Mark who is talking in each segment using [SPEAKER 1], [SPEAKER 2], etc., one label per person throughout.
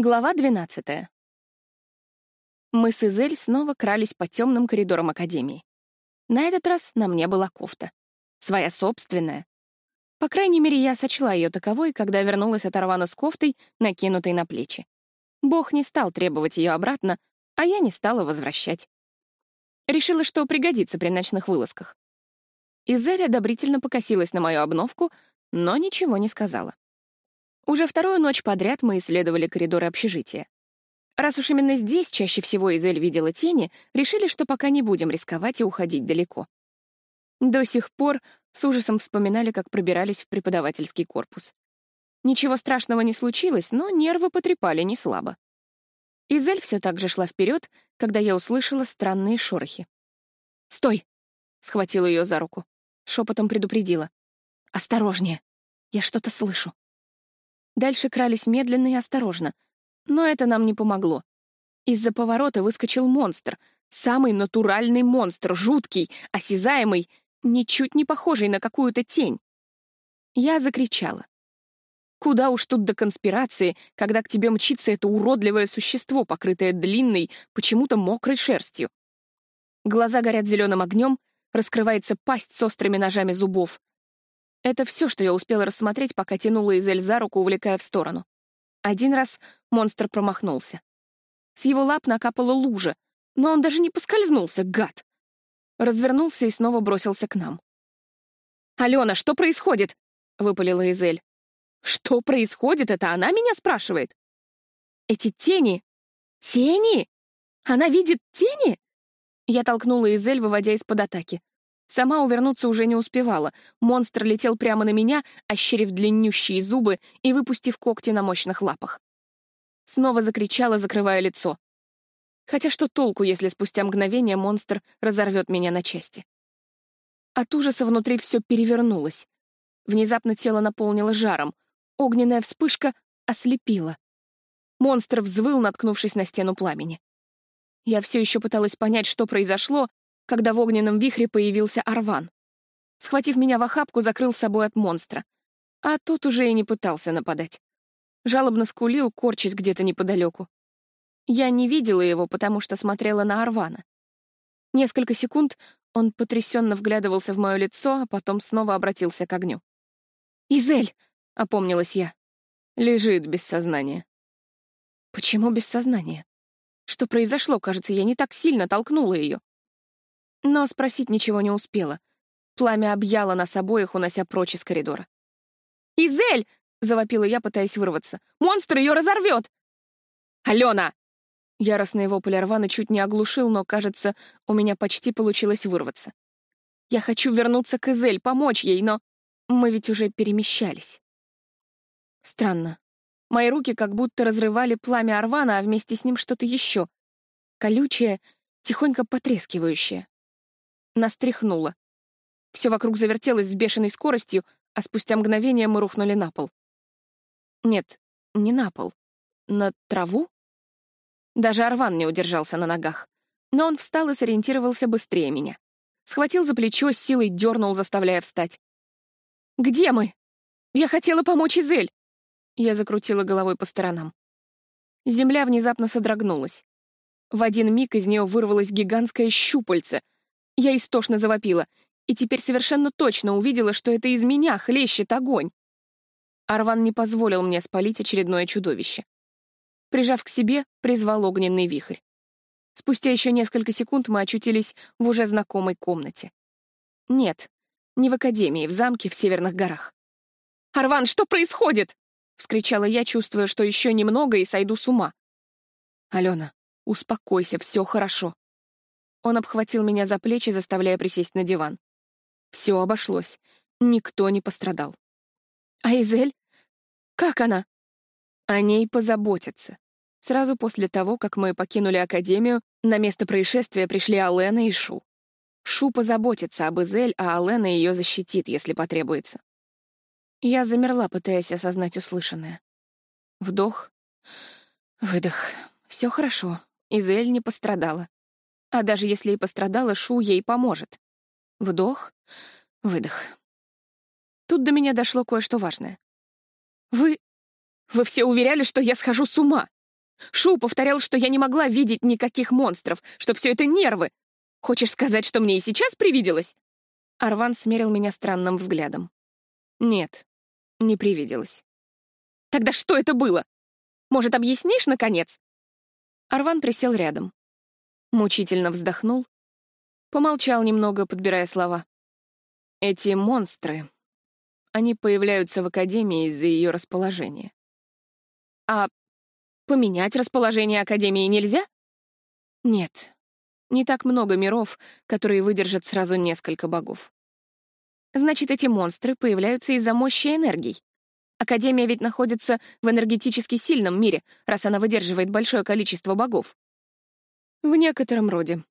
[SPEAKER 1] Глава 12. Мы с Изель снова крались по темным коридорам Академии. На этот раз на мне была кофта. Своя собственная. По крайней мере, я сочла ее таковой, когда вернулась от Арвана с кофтой, накинутой на плечи. Бог не стал требовать ее обратно, а я не стала возвращать. Решила, что пригодится при ночных вылазках. Изель одобрительно покосилась на мою обновку, но ничего не сказала. Уже вторую ночь подряд мы исследовали коридоры общежития. Раз уж именно здесь чаще всего Изель видела тени, решили, что пока не будем рисковать и уходить далеко. До сих пор с ужасом вспоминали, как пробирались в преподавательский корпус. Ничего страшного не случилось, но нервы потрепали не слабо. Изель все так же шла вперед, когда я услышала странные шорохи. «Стой!» — схватила ее за руку. Шепотом предупредила. «Осторожнее! Я что-то слышу». Дальше крались медленно и осторожно. Но это нам не помогло. Из-за поворота выскочил монстр. Самый натуральный монстр, жуткий, осязаемый, ничуть не похожий на какую-то тень. Я закричала. Куда уж тут до конспирации, когда к тебе мчится это уродливое существо, покрытое длинной, почему-то мокрой шерстью. Глаза горят зеленым огнем, раскрывается пасть с острыми ножами зубов. Это все, что я успела рассмотреть, пока тянула Изель за руку, увлекая в сторону. Один раз монстр промахнулся. С его лап накапала лужа, но он даже не поскользнулся, гад. Развернулся и снова бросился к нам. «Алена, что происходит?» — выпалила Изель. «Что происходит? Это она меня спрашивает?» «Эти тени? Тени? Она видит тени?» Я толкнула Изель, выводя из-под атаки. Сама увернуться уже не успевала. Монстр летел прямо на меня, ощерив длиннющие зубы и выпустив когти на мощных лапах. Снова закричала, закрывая лицо. Хотя что толку, если спустя мгновение монстр разорвет меня на части? От ужаса внутри все перевернулось. Внезапно тело наполнило жаром. Огненная вспышка ослепила. Монстр взвыл, наткнувшись на стену пламени. Я все еще пыталась понять, что произошло, когда в огненном вихре появился Арван. Схватив меня в охапку, закрыл собой от монстра. А тот уже и не пытался нападать. Жалобно скулил, корчась где-то неподалеку. Я не видела его, потому что смотрела на Арвана. Несколько секунд он потрясенно вглядывался в мое лицо, а потом снова обратился к огню. «Изель!» — опомнилась я. «Лежит без сознания». «Почему без сознания? Что произошло? Кажется, я не так сильно толкнула ее. Но спросить ничего не успела. Пламя объяло нас обоих, унося прочь из коридора. «Изель!» — завопила я, пытаясь вырваться. «Монстр ее разорвет!» «Алена!» Яростный вопль Арвана чуть не оглушил, но, кажется, у меня почти получилось вырваться. Я хочу вернуться к Изель, помочь ей, но мы ведь уже перемещались. Странно. Мои руки как будто разрывали пламя Арвана, а вместе с ним что-то еще. Колючее, тихонько потрескивающее. Нас тряхнуло. Все вокруг завертелось с бешеной скоростью, а спустя мгновение мы рухнули на пол. Нет, не на пол. На траву? Даже Арван не удержался на ногах. Но он встал и сориентировался быстрее меня. Схватил за плечо, с силой дернул, заставляя встать. «Где мы? Я хотела помочь Изель!» Я закрутила головой по сторонам. Земля внезапно содрогнулась. В один миг из нее вырвалось гигантское щупальце — я истошно завопила, и теперь совершенно точно увидела, что это из меня хлещет огонь. Арван не позволил мне спалить очередное чудовище. Прижав к себе, призвал огненный вихрь. Спустя еще несколько секунд мы очутились в уже знакомой комнате. Нет, не в академии, в замке в Северных горах. «Арван, что происходит?» — вскричала я, чувствуя, что еще немного и сойду с ума. «Алена, успокойся, все хорошо. Он обхватил меня за плечи, заставляя присесть на диван. Все обошлось. Никто не пострадал. А Изель? Как она? О ней позаботятся. Сразу после того, как мы покинули Академию, на место происшествия пришли Алена и Шу. Шу позаботится об Изель, а Алена ее защитит, если потребуется. Я замерла, пытаясь осознать услышанное. Вдох, выдох. Все хорошо. Изель не пострадала. А даже если и пострадала, Шу ей поможет. Вдох, выдох. Тут до меня дошло кое-что важное. «Вы... вы все уверяли, что я схожу с ума!» Шу повторял, что я не могла видеть никаких монстров, что все это нервы. Хочешь сказать, что мне и сейчас привиделось?» Арван смерил меня странным взглядом. «Нет, не привиделось». «Тогда что это было? Может, объяснишь, наконец?» Арван присел рядом. Мучительно вздохнул. Помолчал немного, подбирая слова. «Эти монстры, они появляются в Академии из-за ее расположения». «А поменять расположение Академии нельзя?» «Нет, не так много миров, которые выдержат сразу несколько богов. Значит, эти монстры появляются из-за мощи энергий. Академия ведь находится в энергетически сильном мире, раз она выдерживает большое количество богов. В некотором роде.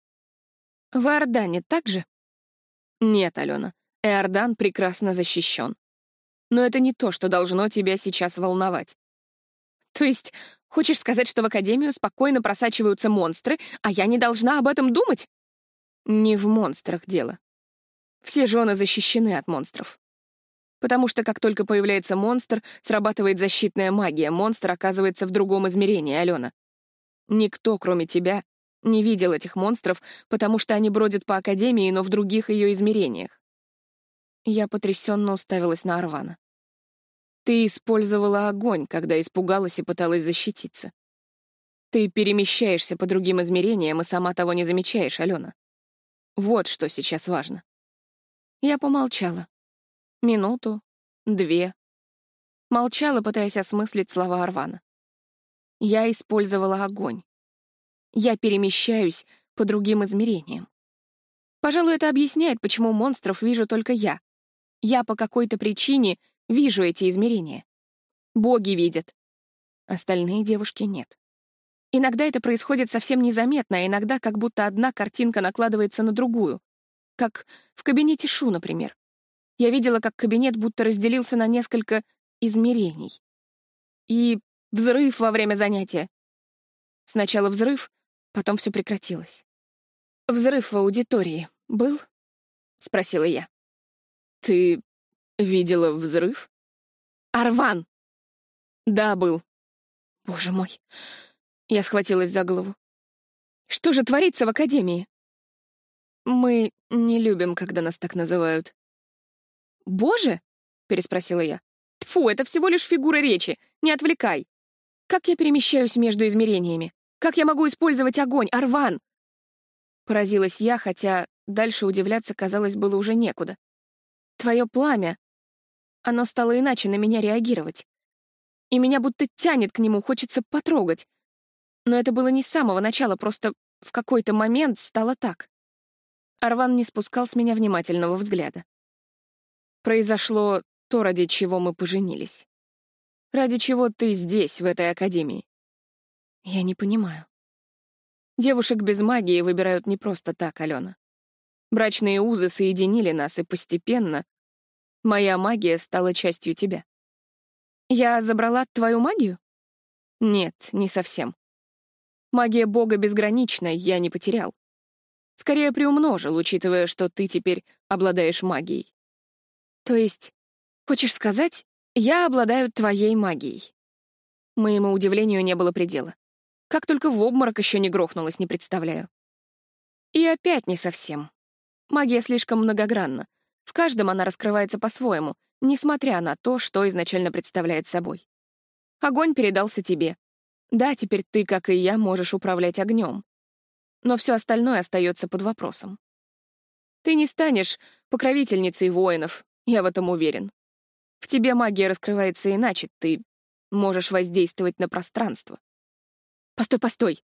[SPEAKER 1] В Иордане так же? Нет, Алена, Иордан прекрасно защищен. Но это не то, что должно тебя сейчас волновать. То есть, хочешь сказать, что в Академию спокойно просачиваются монстры, а я не должна об этом думать? Не в монстрах дело. Все жены защищены от монстров. Потому что как только появляется монстр, срабатывает защитная магия, монстр оказывается в другом измерении, Алена. Никто, кроме тебя, не видел этих монстров, потому что они бродят по Академии, но в других ее измерениях. Я потрясенно уставилась на Арвана. Ты использовала огонь, когда испугалась и пыталась защититься. Ты перемещаешься по другим измерениям и сама того не замечаешь, Алена. Вот что сейчас важно. Я помолчала. Минуту, две. Молчала, пытаясь осмыслить слова Арвана. Я использовала огонь. Я перемещаюсь по другим измерениям. Пожалуй, это объясняет, почему монстров вижу только я. Я по какой-то причине вижу эти измерения. Боги видят. Остальные девушки нет. Иногда это происходит совсем незаметно, а иногда как будто одна картинка накладывается на другую. Как в кабинете Шу, например. Я видела, как кабинет будто разделился на несколько измерений. И взрыв во время занятия. Сначала взрыв, Потом все прекратилось. «Взрыв в аудитории был?» — спросила я. «Ты видела взрыв?» «Арван!» «Да, был». «Боже мой!» Я схватилась за голову. «Что же творится в Академии?» «Мы не любим, когда нас так называют». «Боже?» — переспросила я. «Тьфу, это всего лишь фигура речи. Не отвлекай. Как я перемещаюсь между измерениями? Как я могу использовать огонь, Арван?» Поразилась я, хотя дальше удивляться, казалось, было уже некуда. «Твое пламя. Оно стало иначе на меня реагировать. И меня будто тянет к нему, хочется потрогать. Но это было не с самого начала, просто в какой-то момент стало так. Арван не спускал с меня внимательного взгляда. Произошло то, ради чего мы поженились. Ради чего ты здесь, в этой академии. Я не понимаю. Девушек без магии выбирают не просто так, Алена. Брачные узы соединили нас, и постепенно моя магия стала частью тебя. Я забрала твою магию? Нет, не совсем. Магия Бога безгранична, я не потерял. Скорее приумножил, учитывая, что ты теперь обладаешь магией. То есть, хочешь сказать, я обладаю твоей магией? Моему удивлению не было предела. Как только в обморок еще не грохнулась, не представляю. И опять не совсем. Магия слишком многогранна. В каждом она раскрывается по-своему, несмотря на то, что изначально представляет собой. Огонь передался тебе. Да, теперь ты, как и я, можешь управлять огнем. Но все остальное остается под вопросом. Ты не станешь покровительницей воинов, я в этом уверен. В тебе магия раскрывается иначе, ты можешь воздействовать на пространство. «Постой, постой!»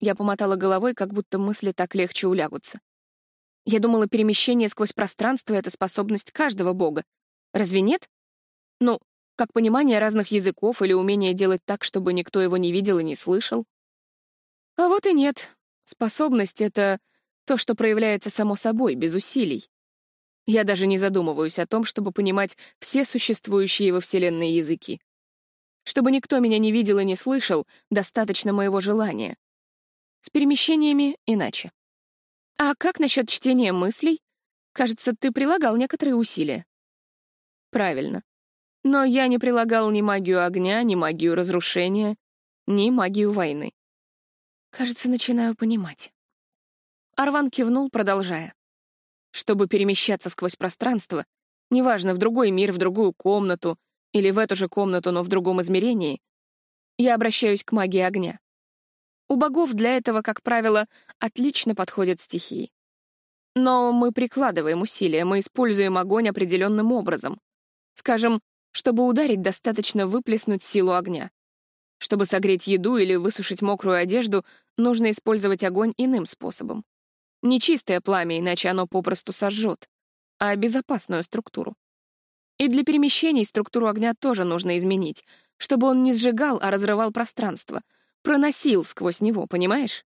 [SPEAKER 1] Я помотала головой, как будто мысли так легче улягутся. Я думала, перемещение сквозь пространство — это способность каждого бога. Разве нет? Ну, как понимание разных языков или умение делать так, чтобы никто его не видел и не слышал. А вот и нет. Способность — это то, что проявляется само собой, без усилий. Я даже не задумываюсь о том, чтобы понимать все существующие во Вселенной языки. Чтобы никто меня не видел и не слышал, достаточно моего желания. С перемещениями иначе. А как насчет чтения мыслей? Кажется, ты прилагал некоторые усилия. Правильно. Но я не прилагал ни магию огня, ни магию разрушения. ни магию войны. Кажется, начинаю понимать. Арван кивнул, продолжая. Чтобы перемещаться сквозь пространство, неважно, в другой мир, в другую комнату или в эту же комнату, но в другом измерении, я обращаюсь к магии огня. У богов для этого, как правило, отлично подходят стихии. Но мы прикладываем усилия, мы используем огонь определенным образом. Скажем, чтобы ударить, достаточно выплеснуть силу огня. Чтобы согреть еду или высушить мокрую одежду, нужно использовать огонь иным способом. Не чистое пламя, иначе оно попросту сожжет, а безопасную структуру. И для перемещений структуру огня тоже нужно изменить, чтобы он не сжигал, а разрывал пространство, проносил сквозь него, понимаешь?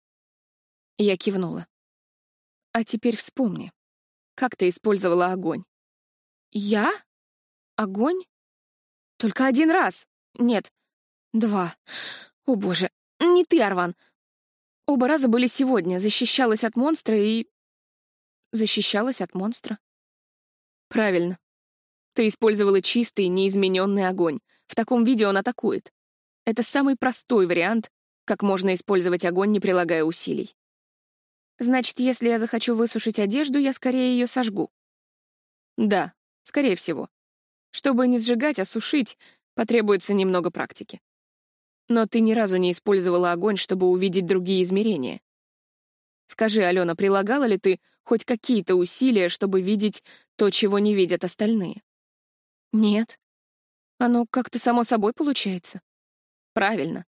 [SPEAKER 1] Я кивнула. А теперь вспомни, как ты использовала огонь? Я? Огонь? Только один раз. Нет, два. О боже, не ты, Арван. Оба раза были сегодня, защищалась от монстра и... Защищалась от монстра. Правильно. Ты использовала чистый, неизмененный огонь. В таком виде он атакует. Это самый простой вариант, как можно использовать огонь, не прилагая усилий. Значит, если я захочу высушить одежду, я скорее ее сожгу. Да, скорее всего. Чтобы не сжигать, а сушить, потребуется немного практики. Но ты ни разу не использовала огонь, чтобы увидеть другие измерения. Скажи, Алена, прилагала ли ты хоть какие-то усилия, чтобы видеть то, чего не видят остальные? Нет. Оно как-то само собой получается. Правильно.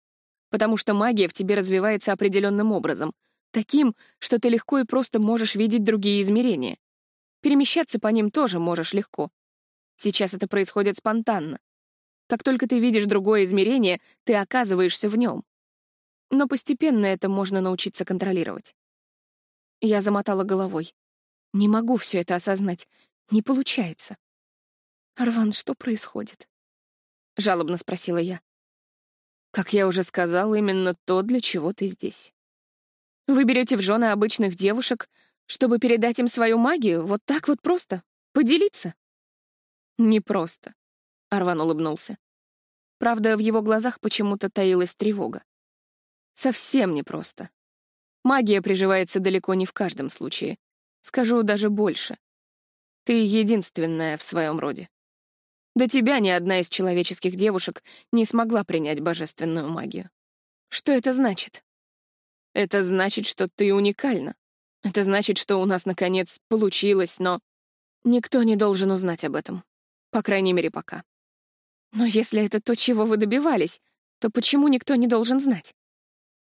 [SPEAKER 1] Потому что магия в тебе развивается определенным образом, таким, что ты легко и просто можешь видеть другие измерения. Перемещаться по ним тоже можешь легко. Сейчас это происходит спонтанно. Как только ты видишь другое измерение, ты оказываешься в нем. Но постепенно это можно научиться контролировать. Я замотала головой. Не могу все это осознать. Не получается. «Арван, что происходит?» — жалобно спросила я. «Как я уже сказал, именно то, для чего ты здесь. Вы берете в жены обычных девушек, чтобы передать им свою магию, вот так вот просто, поделиться?» «Не просто», Арван улыбнулся. Правда, в его глазах почему-то таилась тревога. Совсем непросто. Магия приживается далеко не в каждом случае. Скажу даже больше. Ты единственная в своем роде. До тебя ни одна из человеческих девушек не смогла принять божественную магию. Что это значит? Это значит, что ты уникальна. Это значит, что у нас, наконец, получилось, но никто не должен узнать об этом. По крайней мере, пока. Но если это то, чего вы добивались, то почему никто не должен знать?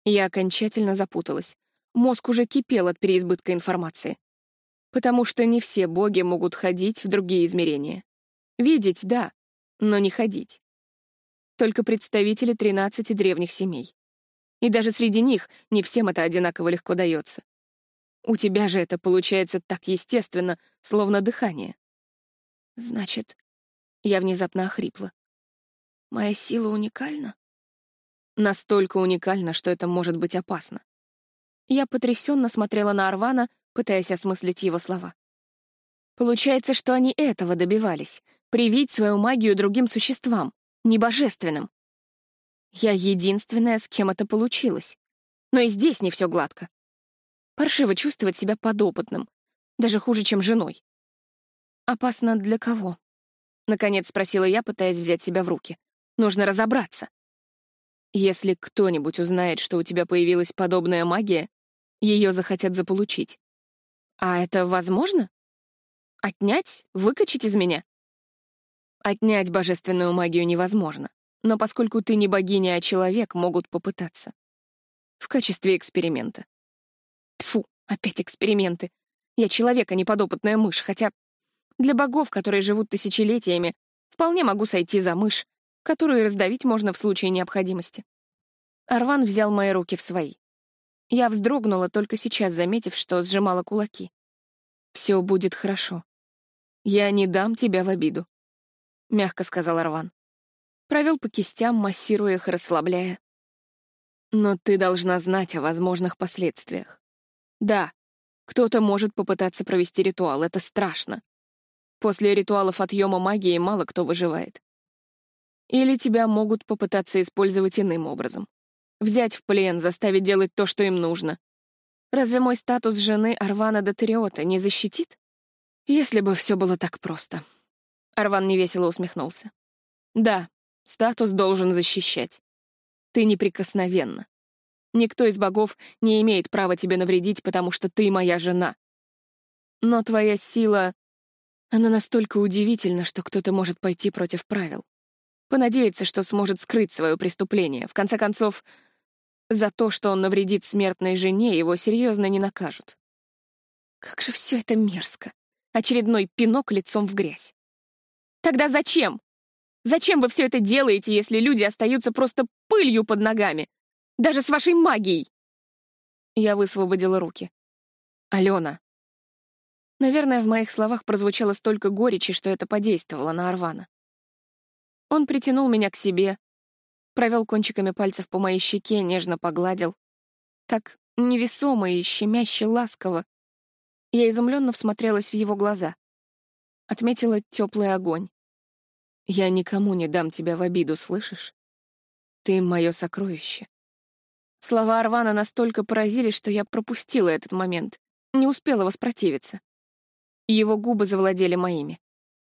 [SPEAKER 1] Я окончательно запуталась. Мозг уже кипел от переизбытка информации. Потому что не все боги могут ходить в другие измерения. Видеть — да, но не ходить. Только представители 13 древних семей. И даже среди них не всем это одинаково легко дается. У тебя же это получается так естественно, словно дыхание. Значит, я внезапно охрипла. Моя сила уникальна? Настолько уникальна, что это может быть опасно. Я потрясенно смотрела на Арвана, пытаясь осмыслить его слова. Получается, что они этого добивались — привить свою магию другим существам, небожественным. Я единственная, с кем это получилось. Но и здесь не все гладко. Паршиво чувствовать себя подопытным, даже хуже, чем женой. «Опасно для кого?» — наконец спросила я, пытаясь взять себя в руки. Нужно разобраться. Если кто-нибудь узнает, что у тебя появилась подобная магия, ее захотят заполучить. А это возможно? Отнять? Выкачать из меня? Отнять божественную магию невозможно, но поскольку ты не богиня, а человек, могут попытаться. В качестве эксперимента. Тфу, опять эксперименты. Я человек, а не подопытная мышь, хотя для богов, которые живут тысячелетиями, вполне могу сойти за мышь, которую раздавить можно в случае необходимости. Арван взял мои руки в свои. Я вздрогнула, только сейчас заметив, что сжимала кулаки. «Все будет хорошо. Я не дам тебя в обиду», — мягко сказал Арван. Провел по кистям, массируя их, расслабляя. «Но ты должна знать о возможных последствиях. Да, кто-то может попытаться провести ритуал, это страшно. После ритуалов отъема магии мало кто выживает. Или тебя могут попытаться использовать иным образом. Взять в плен, заставить делать то, что им нужно. Разве мой статус жены Арвана Дотериота не защитит? Если бы все было так просто. Арван невесело усмехнулся. Да, статус должен защищать. Ты неприкосновенна. Никто из богов не имеет права тебе навредить, потому что ты моя жена. Но твоя сила... Она настолько удивительна, что кто-то может пойти против правил. Понадеяться, что сможет скрыть свое преступление. В конце концов, за то, что он навредит смертной жене, его серьезно не накажут. Как же все это мерзко. Очередной пинок лицом в грязь. Тогда зачем? Зачем вы все это делаете, если люди остаются просто пылью под ногами? Даже с вашей магией!» Я высвободила руки. «Алена!» Наверное, в моих словах прозвучало столько горечи, что это подействовало на Арвана. Он притянул меня к себе, провел кончиками пальцев по моей щеке, нежно погладил. Так невесомо и щемяще ласково. Я изумленно всмотрелась в его глаза. Отметила теплый огонь. «Я никому не дам тебя в обиду, слышишь? Ты — мое сокровище». Слова Арвана настолько поразили, что я пропустила этот момент, не успела воспротивиться. Его губы завладели моими.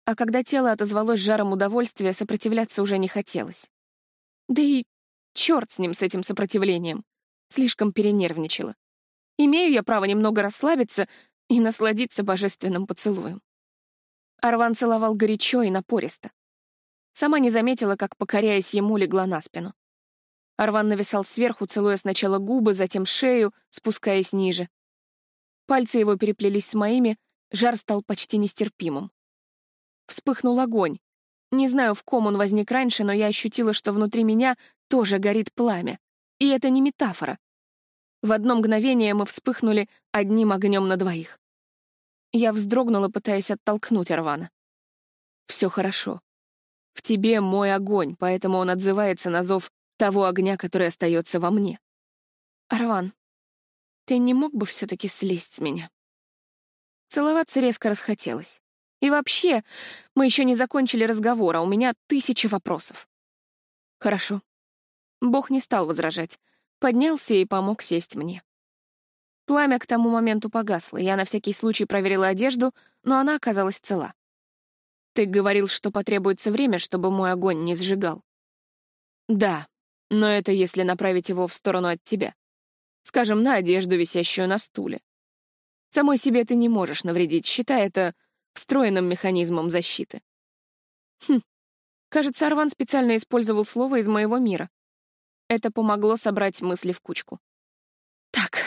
[SPEAKER 1] А когда тело отозвалось жаром удовольствия, сопротивляться уже не хотелось. Да и черт с ним, с этим сопротивлением. Слишком перенервничала. Имею я право немного расслабиться и насладиться божественным поцелуем. Арван целовал горячо и напористо. Сама не заметила, как, покоряясь ему, легла на спину. Арван нависал сверху, целуя сначала губы, затем шею, спускаясь ниже. Пальцы его переплелись с моими, жар стал почти нестерпимым. Вспыхнул огонь, не знаю, в ком он возник раньше, но я ощутила, что внутри меня тоже горит пламя. И это не метафора. В одно мгновение мы вспыхнули одним огнем на двоих. Я вздрогнула, пытаясь оттолкнуть Арвана. «Все хорошо. В тебе мой огонь, поэтому он отзывается на зов того огня, который остается во мне. Арван, ты не мог бы все-таки слезть с меня?» Целоваться резко расхотелось. И вообще, мы еще не закончили разговор, а у меня тысячи вопросов. Хорошо. Бог не стал возражать. Поднялся и помог сесть мне. Пламя к тому моменту погасло. Я на всякий случай проверила одежду, но она оказалась цела. Ты говорил, что потребуется время, чтобы мой огонь не сжигал. Да, но это если направить его в сторону от тебя. Скажем, на одежду, висящую на стуле. Самой себе ты не можешь навредить, считай это встроенным механизмом защиты. Хм, кажется, Арван специально использовал слово из моего мира. Это помогло собрать мысли в кучку. Так,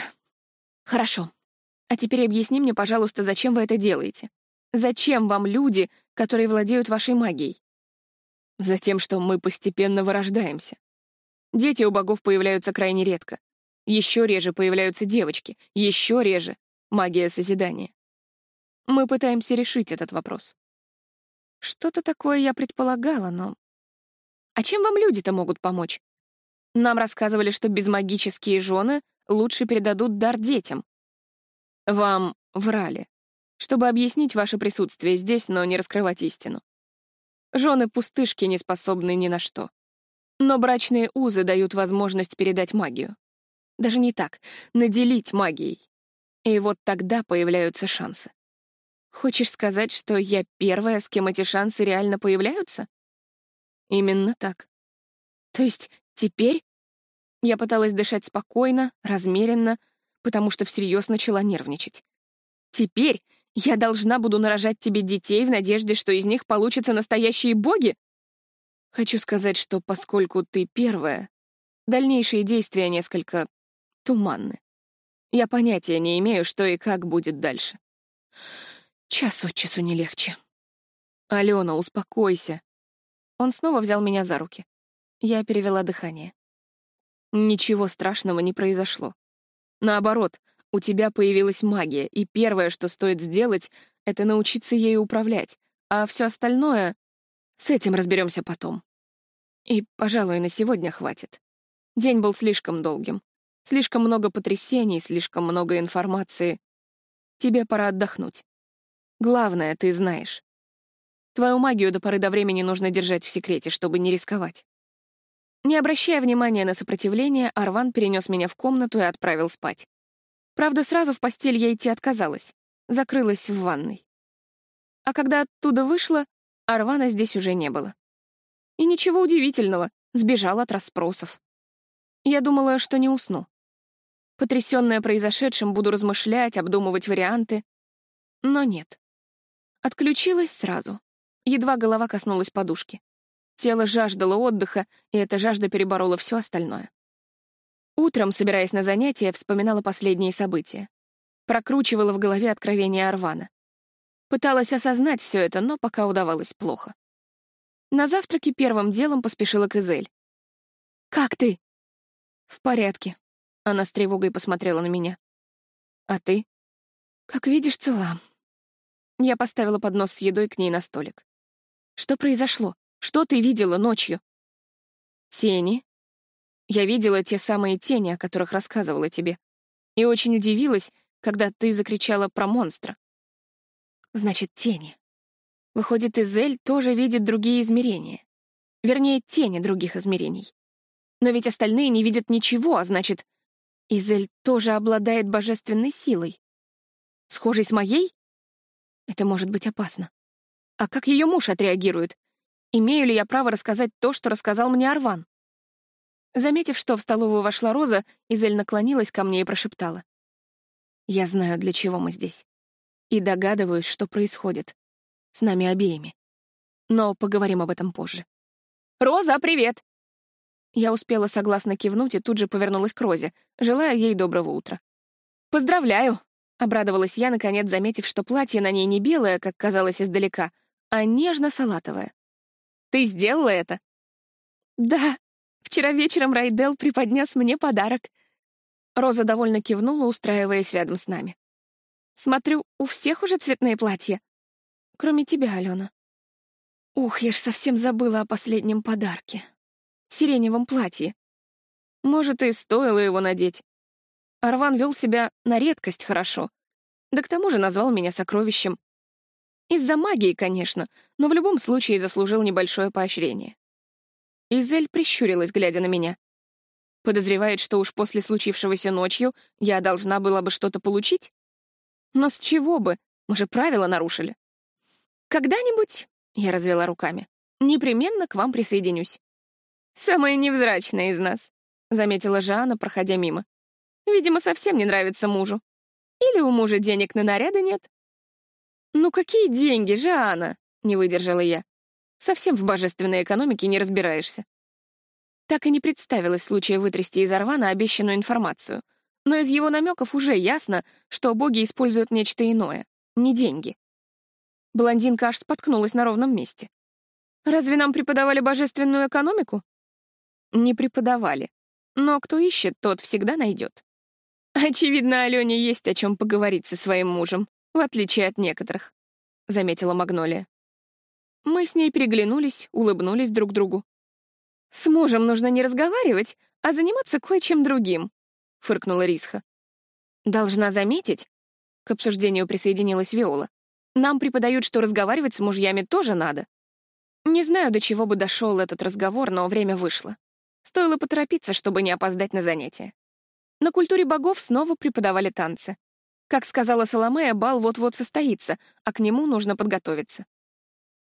[SPEAKER 1] хорошо. А теперь объясни мне, пожалуйста, зачем вы это делаете? Зачем вам люди, которые владеют вашей магией? Затем, что мы постепенно вырождаемся. Дети у богов появляются крайне редко. Еще реже появляются девочки, еще реже — магия созидания. Мы пытаемся решить этот вопрос. Что-то такое я предполагала, но... А чем вам люди-то могут помочь? Нам рассказывали, что безмагические жены лучше передадут дар детям. Вам врали, чтобы объяснить ваше присутствие здесь, но не раскрывать истину. Жены пустышки не способны ни на что. Но брачные узы дают возможность передать магию. Даже не так, наделить магией. И вот тогда появляются шансы. Хочешь сказать, что я первая, с кем эти шансы реально появляются? Именно так. То есть теперь я пыталась дышать спокойно, размеренно, потому что всерьез начала нервничать. Теперь я должна буду нарожать тебе детей в надежде, что из них получатся настоящие боги? Хочу сказать, что поскольку ты первая, дальнейшие действия несколько туманны. Я понятия не имею, что и как будет дальше. Час от часу не легче. «Алена, успокойся». Он снова взял меня за руки. Я перевела дыхание. Ничего страшного не произошло. Наоборот, у тебя появилась магия, и первое, что стоит сделать, это научиться ею управлять, а все остальное... С этим разберемся потом. И, пожалуй, на сегодня хватит. День был слишком долгим. Слишком много потрясений, слишком много информации. Тебе пора отдохнуть. Главное, ты знаешь. Твою магию до поры до времени нужно держать в секрете, чтобы не рисковать. Не обращая внимания на сопротивление, Арван перенес меня в комнату и отправил спать. Правда, сразу в постель я идти отказалась, закрылась в ванной. А когда оттуда вышла, Арвана здесь уже не было. И ничего удивительного, сбежал от расспросов. Я думала, что не усну. Потрясённая произошедшим, буду размышлять, обдумывать варианты. Но нет. Отключилась сразу. Едва голова коснулась подушки. Тело жаждало отдыха, и эта жажда переборола все остальное. Утром, собираясь на занятия, вспоминала последние события. Прокручивала в голове откровение Арвана. Пыталась осознать все это, но пока удавалось плохо. На завтраке первым делом поспешила к Изель. «Как ты?» «В порядке». Она с тревогой посмотрела на меня. «А ты?» «Как видишь, цела». Я поставила поднос с едой к ней на столик. «Что произошло? Что ты видела ночью?» «Тени». Я видела те самые тени, о которых рассказывала тебе. И очень удивилась, когда ты закричала про монстра. Значит, тени. Выходит, Изель тоже видит другие измерения. Вернее, тени других измерений. Но ведь остальные не видят ничего, а значит, Изель тоже обладает божественной силой. Схожей с моей? Это может быть опасно. А как ее муж отреагирует? Имею ли я право рассказать то, что рассказал мне Арван? Заметив, что в столовую вошла Роза, Изель наклонилась ко мне и прошептала. «Я знаю, для чего мы здесь и догадываюсь, что происходит. С нами обеими. Но поговорим об этом позже. «Роза, привет!» Я успела согласно кивнуть и тут же повернулась к Розе, желая ей доброго утра. «Поздравляю!» — обрадовалась я, наконец заметив, что платье на ней не белое, как казалось издалека, а нежно-салатовое. «Ты сделала это?» «Да. Вчера вечером Райдел преподнес мне подарок». Роза довольно кивнула, устраиваясь рядом с нами. Смотрю, у всех уже цветные платья. Кроме тебя, Алена. Ух, я ж совсем забыла о последнем подарке. Сиреневом платье. Может, и стоило его надеть. Арван вел себя на редкость хорошо. Да к тому же назвал меня сокровищем. Из-за магии, конечно, но в любом случае заслужил небольшое поощрение. Изель прищурилась, глядя на меня. Подозревает, что уж после случившегося ночью я должна была бы что-то получить? Но с чего бы? Мы же правила нарушили. Когда-нибудь, — я развела руками, — непременно к вам присоединюсь. Самая невзрачная из нас, — заметила Жанна, проходя мимо. Видимо, совсем не нравится мужу. Или у мужа денег на наряды нет? «Ну какие деньги, Жанна?» — не выдержала я. «Совсем в божественной экономике не разбираешься». Так и не представилось случая вытрясти из Арвана обещанную информацию — но из его намеков уже ясно, что боги используют нечто иное, не деньги. Блондинка аж споткнулась на ровном месте. «Разве нам преподавали божественную экономику?» «Не преподавали. Но кто ищет, тот всегда найдет». «Очевидно, Алене есть о чем поговорить со своим мужем, в отличие от некоторых», — заметила Магнолия. Мы с ней переглянулись, улыбнулись друг другу. «С мужем нужно не разговаривать, а заниматься кое-чем другим», — фыркнула Рисха. «Должна заметить», — к обсуждению присоединилась Виола, «нам преподают, что разговаривать с мужьями тоже надо». Не знаю, до чего бы дошел этот разговор, но время вышло. Стоило поторопиться, чтобы не опоздать на занятия. На культуре богов снова преподавали танцы. Как сказала Соломея, бал вот-вот состоится, а к нему нужно подготовиться.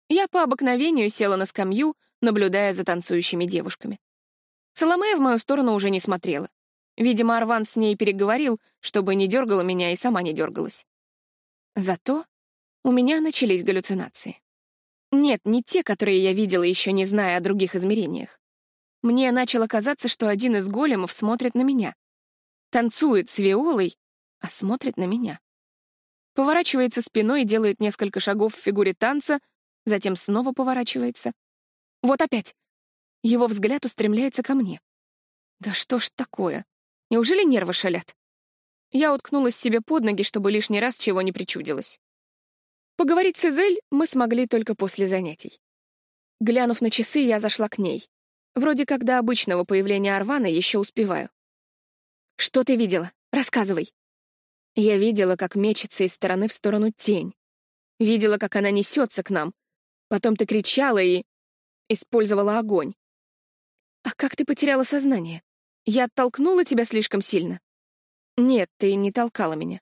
[SPEAKER 1] Я по обыкновению села на скамью, наблюдая за танцующими девушками. Соломея в мою сторону уже не смотрела. Видимо, Арван с ней переговорил, чтобы не дергала меня и сама не дергалась. Зато у меня начались галлюцинации. Нет, не те, которые я видела, еще не зная о других измерениях. Мне начало казаться, что один из големов смотрит на меня. Танцует с Виолой, а смотрит на меня. Поворачивается спиной и делает несколько шагов в фигуре танца, затем снова поворачивается. Вот опять. Его взгляд устремляется ко мне. Да что ж такое? Неужели нервы шалят? Я уткнулась себе под ноги, чтобы лишний раз чего не причудилось. Поговорить с Эзель мы смогли только после занятий. Глянув на часы, я зашла к ней. Вроде как до обычного появления Арвана еще успеваю. «Что ты видела? Рассказывай». Я видела, как мечется из стороны в сторону тень. Видела, как она несется к нам. Потом ты кричала и... использовала огонь. «А как ты потеряла сознание? Я оттолкнула тебя слишком сильно?» «Нет, ты не толкала меня.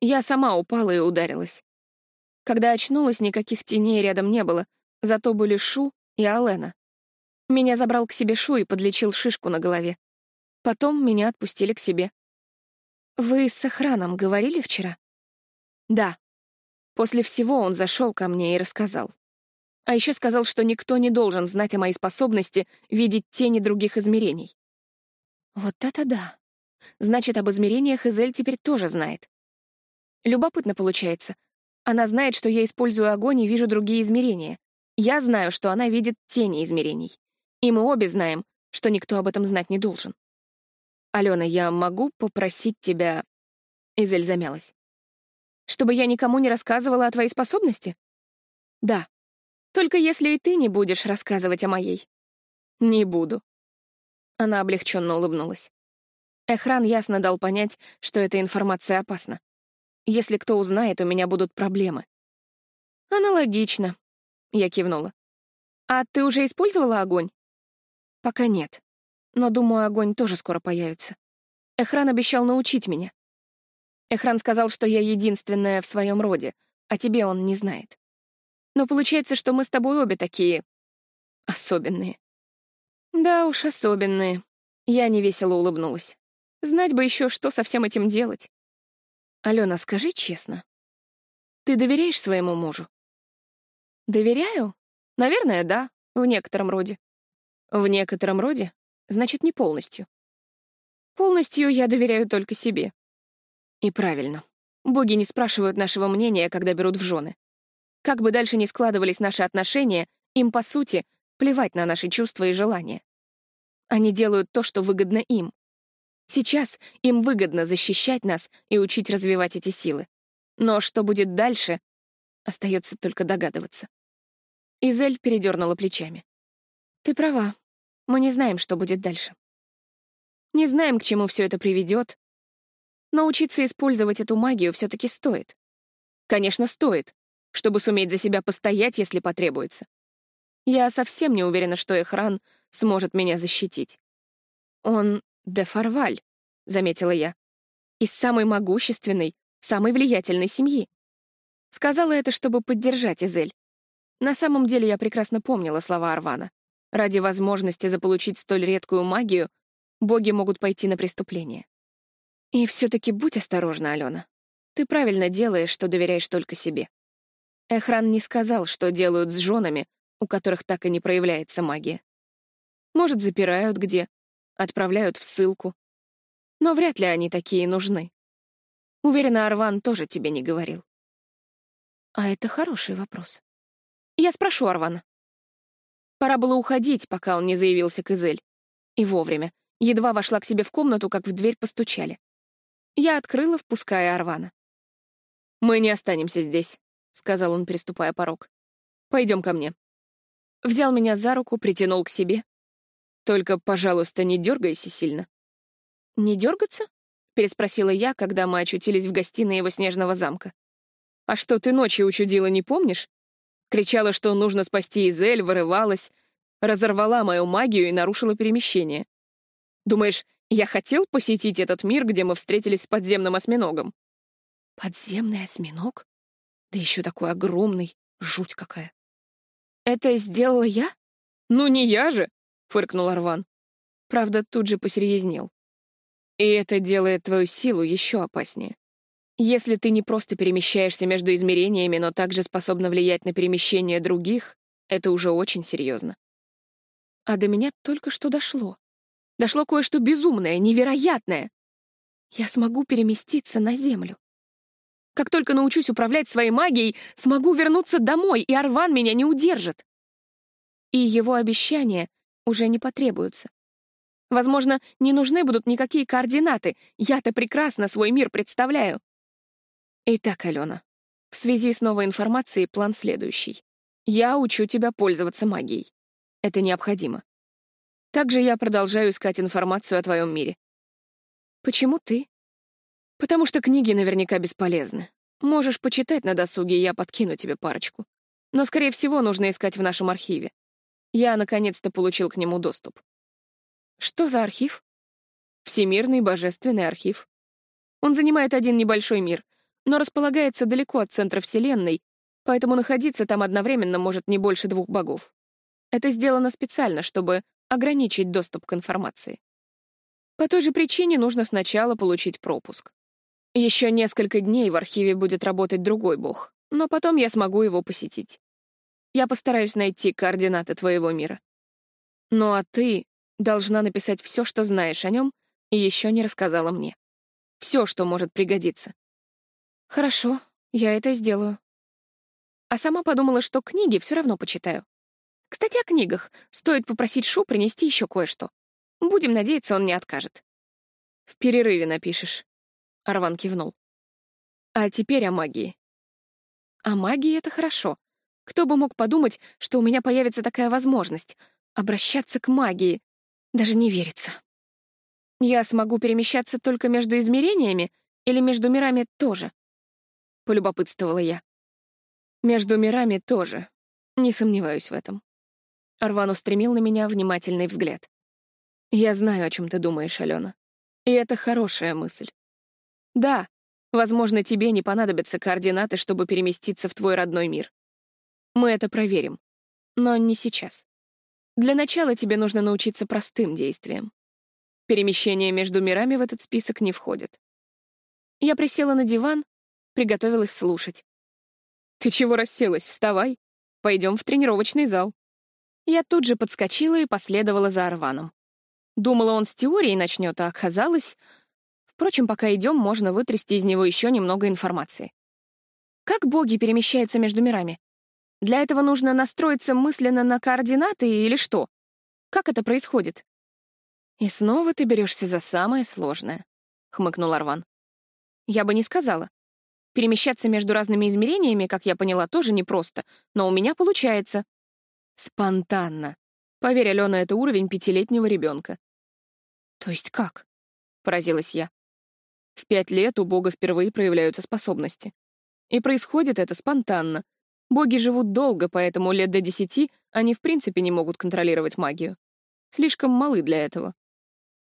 [SPEAKER 1] Я сама упала и ударилась. Когда очнулась, никаких теней рядом не было, зато были Шу и Алена. Меня забрал к себе Шу и подлечил шишку на голове. Потом меня отпустили к себе. «Вы с охраном говорили вчера?» «Да». После всего он зашел ко мне и рассказал. А еще сказал, что никто не должен знать о моей способности видеть тени других измерений. Вот это да. Значит, об измерениях Изель теперь тоже знает. Любопытно получается. Она знает, что я использую огонь и вижу другие измерения. Я знаю, что она видит тени измерений. И мы обе знаем, что никто об этом знать не должен. «Алена, я могу попросить тебя...» Изель замялась. «Чтобы я никому не рассказывала о твоей способности?» «Да. Только если и ты не будешь рассказывать о моей. Не буду. Она облегченно улыбнулась. Эхран ясно дал понять, что эта информация опасна. Если кто узнает, у меня будут проблемы. Аналогично. Я кивнула. А ты уже использовала огонь? Пока нет. Но, думаю, огонь тоже скоро появится. Эхран обещал научить меня. Эхран сказал, что я единственная в своем роде, а тебе он не знает. Но получается, что мы с тобой обе такие... особенные. Да уж, особенные. Я невесело улыбнулась. Знать бы еще, что со всем этим делать. Алена, скажи честно. Ты доверяешь своему мужу? Доверяю? Наверное, да, в некотором роде. В некотором роде? Значит, не полностью. Полностью я доверяю только себе. И правильно. Боги не спрашивают нашего мнения, когда берут в жены. Как бы дальше ни складывались наши отношения, им, по сути, плевать на наши чувства и желания. Они делают то, что выгодно им. Сейчас им выгодно защищать нас и учить развивать эти силы. Но что будет дальше, остается только догадываться. Изель передернула плечами. «Ты права. Мы не знаем, что будет дальше. Не знаем, к чему все это приведет. Но учиться использовать эту магию все-таки стоит. Конечно, стоит, чтобы суметь за себя постоять, если потребуется. Я совсем не уверена, что Эхран сможет меня защитить. Он де Фарваль, заметила я, из самой могущественной, самой влиятельной семьи. Сказала это, чтобы поддержать Изель. На самом деле я прекрасно помнила слова Арвана. Ради возможности заполучить столь редкую магию боги могут пойти на преступление. И все-таки будь осторожна, Алена. Ты правильно делаешь, что доверяешь только себе. Эхран не сказал, что делают с женами, у которых так и не проявляется магия. Может, запирают где, отправляют в ссылку. Но вряд ли они такие нужны. Уверена, Арван тоже тебе не говорил. А это хороший вопрос. Я спрошу Арвана. Пора было уходить, пока он не заявился к Изель. И вовремя. Едва вошла к себе в комнату, как в дверь постучали. Я открыла, впуская Арвана. «Мы не останемся здесь», — сказал он, переступая порог. «Пойдем ко мне». Взял меня за руку, притянул к себе. «Только, пожалуйста, не дергайся сильно». «Не дергаться?» — переспросила я, когда мы очутились в гостиной его снежного замка. «А что ты ночью учудила, не помнишь?» Кричала, что нужно спасти Изель, вырывалась, разорвала мою магию и нарушила перемещение. Думаешь, я хотел посетить этот мир, где мы встретились с подземным осьминогом? Подземный осьминог? Да еще такой огромный, жуть какая. Это сделала я? Ну не я же, фыркнул Арван. Правда, тут же посерьезнел. И это делает твою силу еще опаснее. Если ты не просто перемещаешься между измерениями, но также способна влиять на перемещение других, это уже очень серьезно. А до меня только что дошло. Дошло кое-что безумное, невероятное. Я смогу переместиться на Землю. Как только научусь управлять своей магией, смогу вернуться домой, и Арван меня не удержит. И его обещания уже не потребуются. Возможно, не нужны будут никакие координаты. Я-то прекрасно свой мир представляю. Итак, Алена, в связи с новой информацией план следующий. Я учу тебя пользоваться магией. Это необходимо. Также я продолжаю искать информацию о твоем мире. Почему ты? Потому что книги наверняка бесполезны. Можешь почитать на досуге, я подкину тебе парочку. Но, скорее всего, нужно искать в нашем архиве. Я, наконец-то, получил к нему доступ. Что за архив? Всемирный божественный архив. Он занимает один небольшой мир, но располагается далеко от центра Вселенной, поэтому находиться там одновременно может не больше двух богов. Это сделано специально, чтобы ограничить доступ к информации. По той же причине нужно сначала получить пропуск. Еще несколько дней в архиве будет работать другой бог, но потом я смогу его посетить. Я постараюсь найти координаты твоего мира. Ну а ты должна написать все, что знаешь о нем, и еще не рассказала мне. Все, что может пригодиться. Хорошо, я это сделаю. А сама подумала, что книги все равно почитаю. Кстати, о книгах. Стоит попросить Шу принести еще кое-что. Будем надеяться, он не откажет. В перерыве напишешь. Арван кивнул. А теперь о магии. О магии — это хорошо. Кто бы мог подумать, что у меня появится такая возможность — обращаться к магии. Даже не верится. Я смогу перемещаться только между измерениями или между мирами тоже? Полюбопытствовала я. Между мирами тоже. Не сомневаюсь в этом. Арван устремил на меня внимательный взгляд. Я знаю, о чем ты думаешь, Алена. И это хорошая мысль. Да, возможно, тебе не понадобятся координаты, чтобы переместиться в твой родной мир. Мы это проверим. Но не сейчас. Для начала тебе нужно научиться простым действиям. Перемещение между мирами в этот список не входит. Я присела на диван, приготовилась слушать. «Ты чего расселась? Вставай. Пойдем в тренировочный зал». Я тут же подскочила и последовала за Арваном. Думала, он с теорией начнет, а оказалось... Впрочем, пока идем, можно вытрясти из него еще немного информации. Как боги перемещаются между мирами? Для этого нужно настроиться мысленно на координаты или что? Как это происходит? И снова ты берешься за самое сложное, — хмыкнул Арван. Я бы не сказала. Перемещаться между разными измерениями, как я поняла, тоже непросто, но у меня получается. Спонтанно. Поверь, Алена, это уровень пятилетнего ребенка. То есть как? Поразилась я. В пять лет у Бога впервые проявляются способности. И происходит это спонтанно. Боги живут долго, поэтому лет до десяти они в принципе не могут контролировать магию. Слишком малы для этого.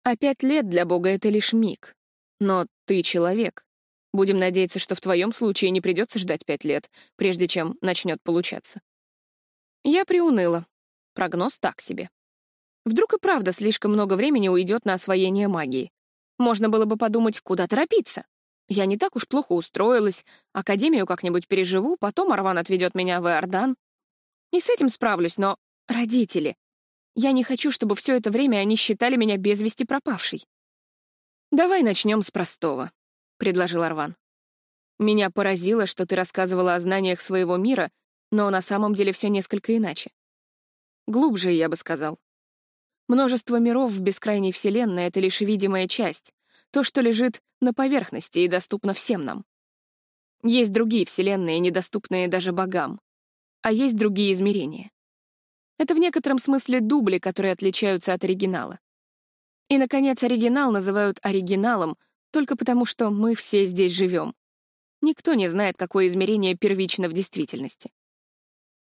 [SPEAKER 1] А пять лет для Бога — это лишь миг. Но ты человек. Будем надеяться, что в твоем случае не придется ждать пять лет, прежде чем начнет получаться. Я приуныла. Прогноз так себе. Вдруг и правда слишком много времени уйдет на освоение магии. Можно было бы подумать, куда торопиться. Я не так уж плохо устроилась, академию как-нибудь переживу, потом Арван отведет меня в Иордан. И с этим справлюсь, но родители. Я не хочу, чтобы все это время они считали меня без вести пропавшей. «Давай начнем с простого», — предложил Арван. «Меня поразило, что ты рассказывала о знаниях своего мира, но на самом деле все несколько иначе. Глубже, я бы сказал. Множество миров в бескрайней Вселенной — это лишь видимая часть, то, что лежит на поверхности и доступно всем нам. Есть другие Вселенные, недоступные даже богам, а есть другие измерения. Это в некотором смысле дубли, которые отличаются от оригинала. И, наконец, оригинал называют оригиналом только потому, что мы все здесь живем. Никто не знает, какое измерение первично в действительности.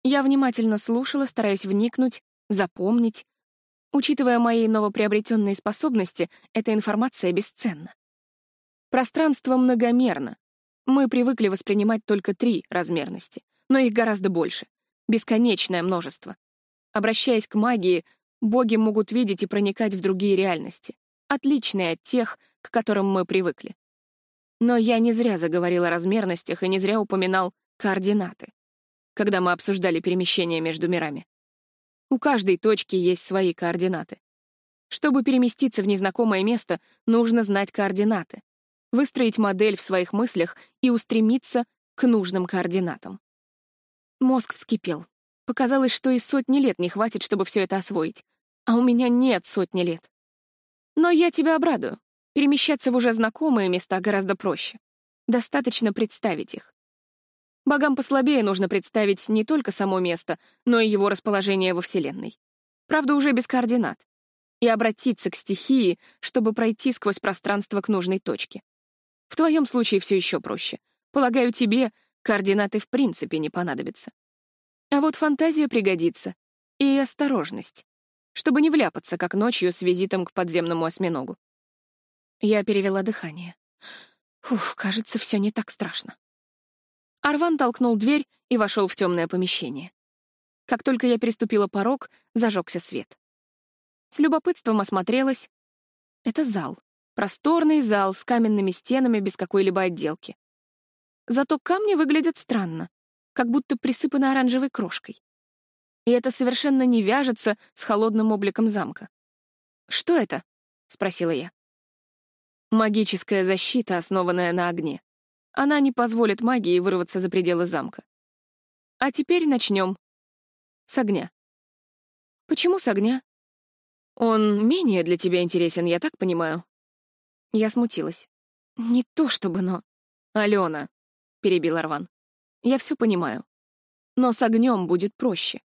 [SPEAKER 1] Я внимательно слушала, стараясь вникнуть, запомнить. Учитывая мои новоприобретенные способности, эта информация бесценна. Пространство многомерно. Мы привыкли воспринимать только три размерности, но их гораздо больше. Бесконечное множество. Обращаясь к магии, боги могут видеть и проникать в другие реальности, отличные от тех, к которым мы привыкли. Но я не зря заговорил о размерностях и не зря упоминал координаты когда мы обсуждали перемещение между мирами. У каждой точки есть свои координаты. Чтобы переместиться в незнакомое место, нужно знать координаты, выстроить модель в своих мыслях и устремиться к нужным координатам. Мозг вскипел. Показалось, что и сотни лет не хватит, чтобы все это освоить. А у меня нет сотни лет. Но я тебя обрадую. Перемещаться в уже знакомые места гораздо проще. Достаточно представить их. Богам послабее нужно представить не только само место, но и его расположение во Вселенной. Правда, уже без координат. И обратиться к стихии, чтобы пройти сквозь пространство к нужной точке. В твоем случае все еще проще. Полагаю, тебе координаты в принципе не понадобятся. А вот фантазия пригодится. И осторожность. чтобы не вляпаться, как ночью с визитом к подземному осьминогу. Я перевела дыхание. Ух, кажется, все не так страшно. Арван толкнул дверь и вошел в темное помещение. Как только я переступила порог, зажегся свет. С любопытством осмотрелась. Это зал. Просторный зал с каменными стенами без какой-либо отделки. Зато камни выглядят странно, как будто присыпаны оранжевой крошкой. И это совершенно не вяжется с холодным обликом замка. «Что это?» — спросила я. Магическая защита, основанная на огне. Она не позволит магии вырваться за пределы замка. А теперь начнем. С огня. Почему с огня? Он менее для тебя интересен, я так понимаю. Я смутилась. Не то чтобы, но... Алена, — перебил Арван, — я все понимаю. Но с огнем будет проще.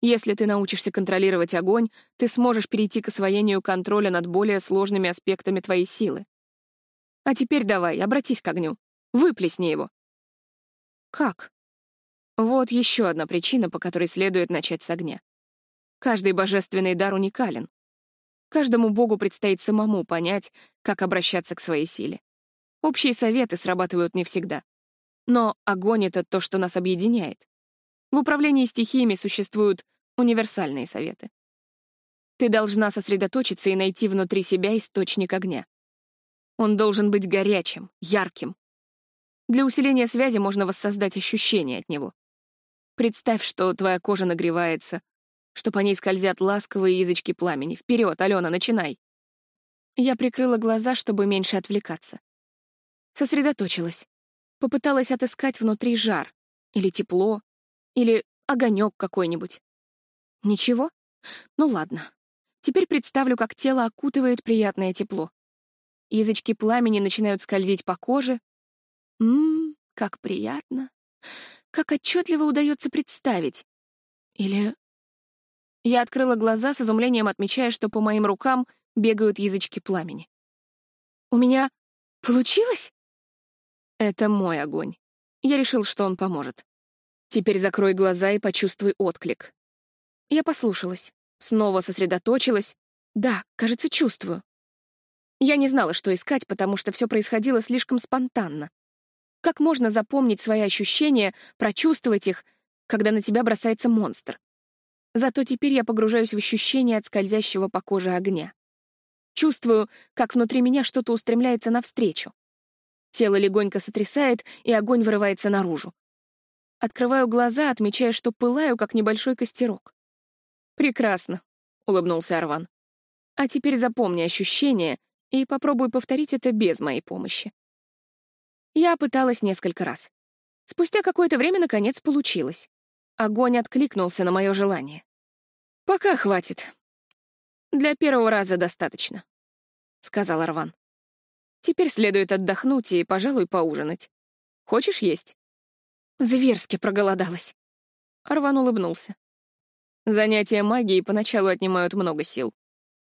[SPEAKER 1] Если ты научишься контролировать огонь, ты сможешь перейти к освоению контроля над более сложными аспектами твоей силы. А теперь давай, обратись к огню. Выплесни его. Как? Вот еще одна причина, по которой следует начать с огня. Каждый божественный дар уникален. Каждому богу предстоит самому понять, как обращаться к своей силе. Общие советы срабатывают не всегда. Но огонь — это то, что нас объединяет. В управлении стихиями существуют универсальные советы. Ты должна сосредоточиться и найти внутри себя источник огня. Он должен быть горячим, ярким. Для усиления связи можно воссоздать ощущение от него. Представь, что твоя кожа нагревается, что по ней скользят ласковые язычки пламени. Вперед, Алена, начинай. Я прикрыла глаза, чтобы меньше отвлекаться. Сосредоточилась. Попыталась отыскать внутри жар, или тепло, или огонек какой-нибудь. Ничего? Ну ладно. Теперь представлю, как тело окутывает приятное тепло. Язычки пламени начинают скользить по коже. Ммм, как приятно. Как отчетливо удается представить. Или... Я открыла глаза с изумлением, отмечая, что по моим рукам бегают язычки пламени. У меня получилось? Это мой огонь. Я решил, что он поможет. Теперь закрой глаза и почувствуй отклик. Я послушалась, снова сосредоточилась. Да, кажется, чувствую. Я не знала, что искать, потому что все происходило слишком спонтанно. Как можно запомнить свои ощущения, прочувствовать их, когда на тебя бросается монстр? Зато теперь я погружаюсь в ощущение от скользящего по коже огня. Чувствую, как внутри меня что-то устремляется навстречу. Тело легонько сотрясает, и огонь вырывается наружу. Открываю глаза, отмечая, что пылаю, как небольшой костерок. «Прекрасно», — улыбнулся Арван. «А теперь запомни ощущение и попробуй повторить это без моей помощи. Я пыталась несколько раз. Спустя какое-то время, наконец, получилось. Огонь откликнулся на мое желание. «Пока хватит. Для первого раза достаточно», — сказал Арван. «Теперь следует отдохнуть и, пожалуй, поужинать. Хочешь есть?» Зверски проголодалась. Арван улыбнулся. Занятия магией поначалу отнимают много сил.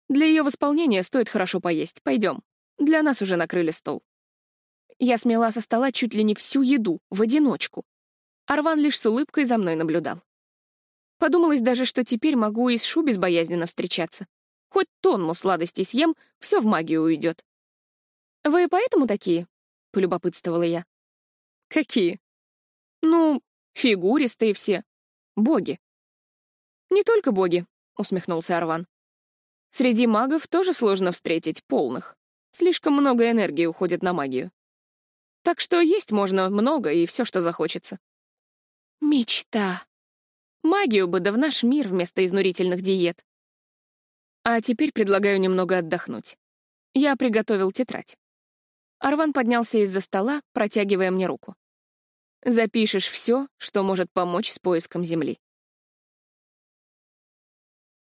[SPEAKER 1] Для ее восполнения стоит хорошо поесть. Пойдем. Для нас уже накрыли стол. Я смела со стола чуть ли не всю еду, в одиночку. Арван лишь с улыбкой за мной наблюдал. Подумалось даже, что теперь могу и с Шу безбоязненно встречаться. Хоть тонну сладостей съем, все в магию уйдет. «Вы поэтому такие?» — полюбопытствовала я. «Какие?» «Ну, фигуристые все. Боги». «Не только боги», — усмехнулся Арван. Среди магов тоже сложно встретить полных. Слишком много энергии уходит на магию. Так что есть можно много и все, что захочется. Мечта. Магию бы да в наш мир вместо изнурительных диет. А теперь предлагаю немного отдохнуть. Я приготовил тетрадь. Арван поднялся из-за стола, протягивая мне руку. Запишешь все, что может помочь с поиском Земли.